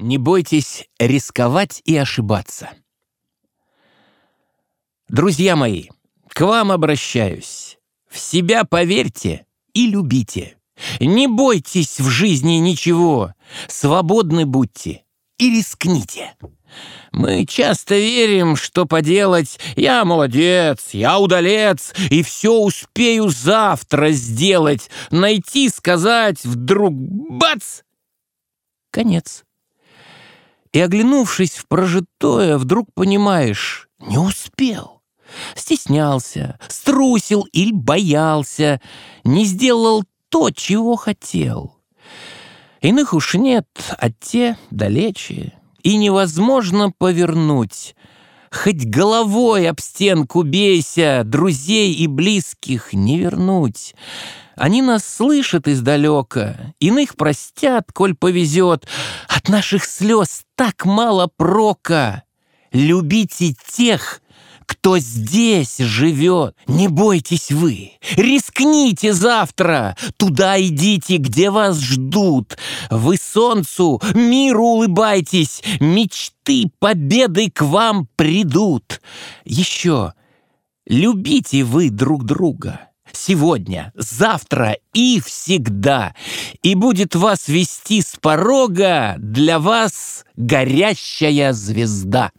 Не бойтесь рисковать и ошибаться. Друзья мои, к вам обращаюсь. В себя поверьте и любите. Не бойтесь в жизни ничего. Свободны будьте и рискните. Мы часто верим, что поделать «я молодец», «я удалец», и все успею завтра сделать, найти, сказать, вдруг бац! Конец. И, оглянувшись в прожитое, вдруг понимаешь, не успел. Стеснялся, струсил или боялся, не сделал то, чего хотел. Иных уж нет, а те далече, и невозможно повернуть. Хоть головой об стенку бейся, друзей и близких не вернуть. Они нас слышат издалека, иных простят, коль повезет. От наших слез так мало прока. Любите тех, кто здесь живет. Не бойтесь вы, рискните завтра, туда идите, где вас ждут. Вы солнцу, миру улыбайтесь, мечты победы к вам придут. Еще любите вы друг друга сегодня, завтра и всегда, и будет вас вести с порога для вас горящая звезда.